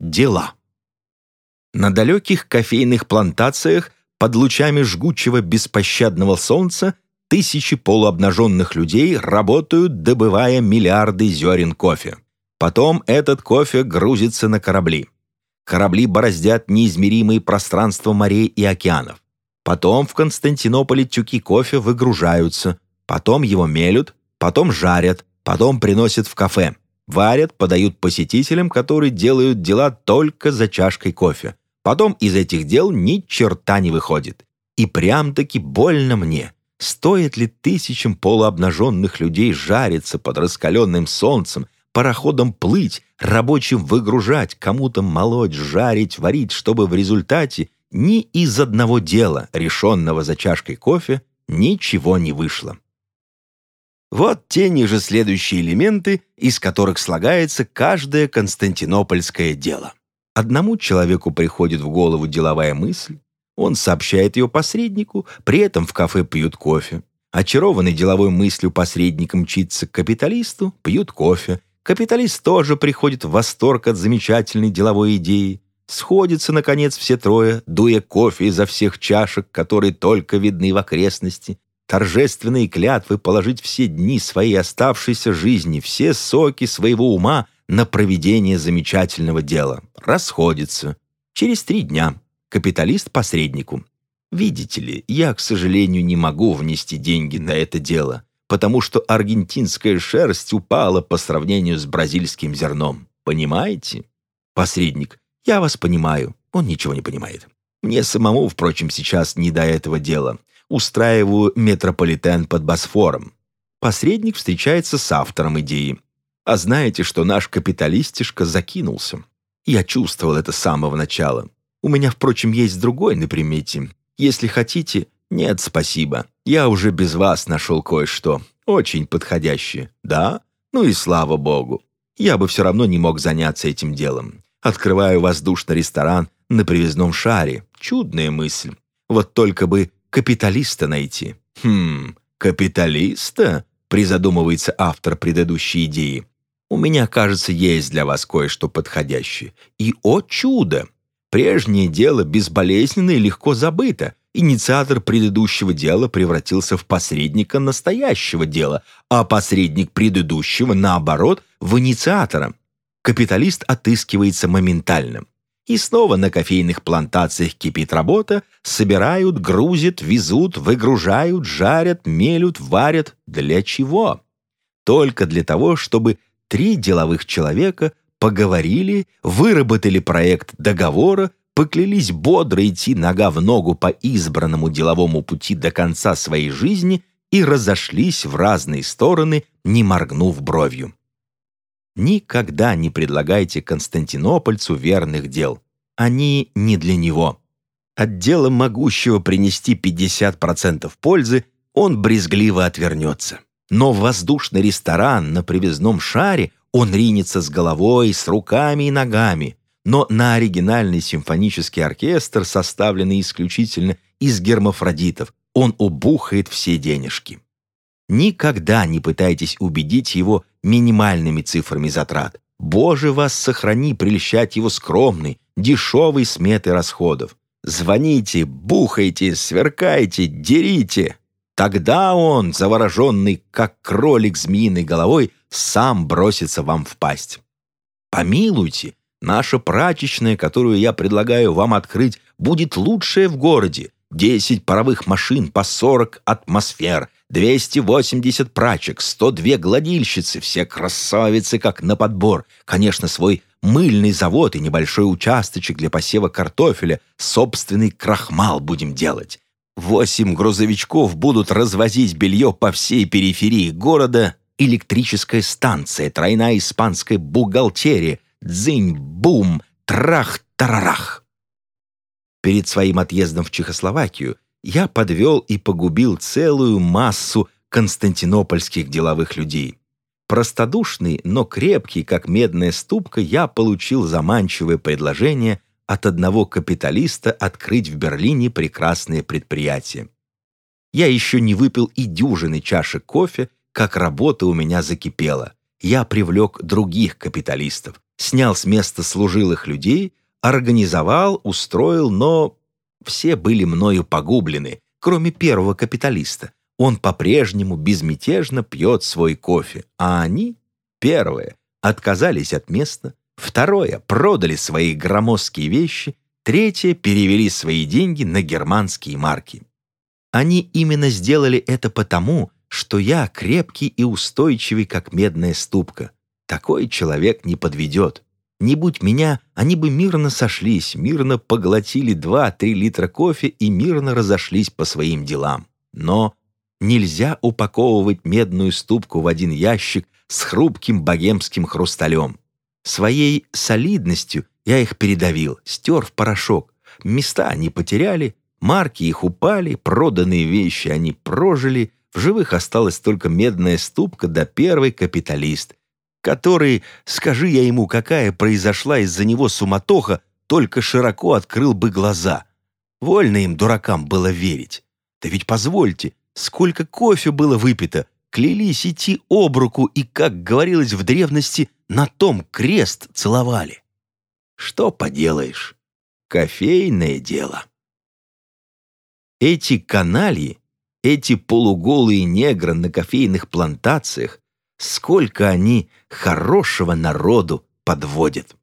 Дела. На далеких кофейных плантациях под лучами жгучего беспощадного солнца тысячи полуобнаженных людей работают, добывая миллиарды зерен кофе. Потом этот кофе грузится на корабли. Корабли бороздят неизмеримые пространства морей и океанов. Потом в Константинополе тюки кофе выгружаются, потом его мелют, потом жарят, потом приносят в кафе. Варят, подают посетителям, которые делают дела только за чашкой кофе. Потом из этих дел ни черта не выходит. И прям-таки больно мне. Стоит ли тысячам полуобнаженных людей жариться под раскаленным солнцем, пароходом плыть, рабочим выгружать, кому-то молоть, жарить, варить, чтобы в результате ни из одного дела, решенного за чашкой кофе, ничего не вышло. Вот те ниже следующие элементы, из которых слагается каждое константинопольское дело. Одному человеку приходит в голову деловая мысль, он сообщает ее посреднику, при этом в кафе пьют кофе. Очарованный деловой мыслью посредником мчится к капиталисту, пьют кофе. Капиталист тоже приходит в восторг от замечательной деловой идеи. Сходятся, наконец, все трое, дуя кофе изо всех чашек, которые только видны в окрестности. Торжественные клятвы положить все дни своей оставшейся жизни, все соки своего ума на проведение замечательного дела. Расходятся. Через три дня. Капиталист посреднику. Видите ли, я, к сожалению, не могу внести деньги на это дело, потому что аргентинская шерсть упала по сравнению с бразильским зерном. Понимаете? Посредник. Я вас понимаю. Он ничего не понимает. Мне самому, впрочем, сейчас не до этого дела. Устраиваю метрополитен под Босфором. Посредник встречается с автором идеи. А знаете, что наш капиталистишка закинулся? Я чувствовал это с самого начала. У меня, впрочем, есть другой на примете. Если хотите, нет, спасибо. Я уже без вас нашел кое-что. Очень подходящее. Да? Ну и слава богу. Я бы все равно не мог заняться этим делом. Открываю воздушный ресторан на привезном шаре. Чудная мысль. Вот только бы капиталиста найти. Хм, капиталиста? Призадумывается автор предыдущей идеи. У меня, кажется, есть для вас кое-что подходящее. И, о чудо! Прежнее дело безболезненно и легко забыто. Инициатор предыдущего дела превратился в посредника настоящего дела, а посредник предыдущего, наоборот, в инициатора капиталист отыскивается моментально. И снова на кофейных плантациях кипит работа, собирают, грузят, везут, выгружают, жарят, мелют, варят. Для чего? Только для того, чтобы три деловых человека поговорили, выработали проект договора, поклялись бодро идти нога в ногу по избранному деловому пути до конца своей жизни и разошлись в разные стороны, не моргнув бровью. Никогда не предлагайте константинопольцу верных дел. Они не для него. От дела могущего принести 50% пользы он брезгливо отвернется. Но в воздушный ресторан на привезном шаре он ринется с головой, с руками и ногами. Но на оригинальный симфонический оркестр, составленный исключительно из гермафродитов, он убухает все денежки. Никогда не пытайтесь убедить его минимальными цифрами затрат. Боже вас сохрани прельщать его скромной, дешевой сметой расходов. Звоните, бухайте, сверкайте, дерите. Тогда он, завороженный, как кролик змеиной головой, сам бросится вам в пасть. Помилуйте, наша прачечная, которую я предлагаю вам открыть, будет лучшая в городе. Десять паровых машин по сорок атмосфер, 280 прачек, 102 гладильщицы, все красавицы, как на подбор. Конечно, свой мыльный завод и небольшой участочек для посева картофеля, собственный крахмал будем делать. Восемь грузовичков будут развозить белье по всей периферии города, электрическая станция, тройная испанская бухгалтерия, дзынь-бум, трах-тарарах. Перед своим отъездом в Чехословакию я подвел и погубил целую массу константинопольских деловых людей. Простодушный, но крепкий, как медная ступка, я получил заманчивое предложение от одного капиталиста открыть в Берлине прекрасное предприятие. Я еще не выпил и дюжины чашек кофе, как работа у меня закипела. Я привлек других капиталистов. снял с места служилых людей, организовал, устроил, но все были мною погублены, кроме первого капиталиста. Он по-прежнему безмятежно пьет свой кофе, а они, первое, отказались от места, второе, продали свои громоздкие вещи, третье, перевели свои деньги на германские марки. Они именно сделали это потому, что я крепкий и устойчивый, как медная ступка. Такой человек не подведет. Не будь меня, они бы мирно сошлись, мирно поглотили 2-3 литра кофе и мирно разошлись по своим делам. Но нельзя упаковывать медную ступку в один ящик с хрупким богемским хрусталем. Своей солидностью я их передавил, стер в порошок. Места они потеряли, марки их упали, проданные вещи они прожили, в живых осталась только медная ступка да первый капиталист, который, скажи я ему, какая произошла из-за него суматоха, только широко открыл бы глаза. Вольно им, дуракам, было верить. Да ведь позвольте, сколько кофе было выпито, клялись идти об руку и, как говорилось в древности, на том крест целовали. Что поделаешь? Кофейное дело. Эти канальи, эти полуголые негры на кофейных плантациях, сколько они хорошего народу подводят.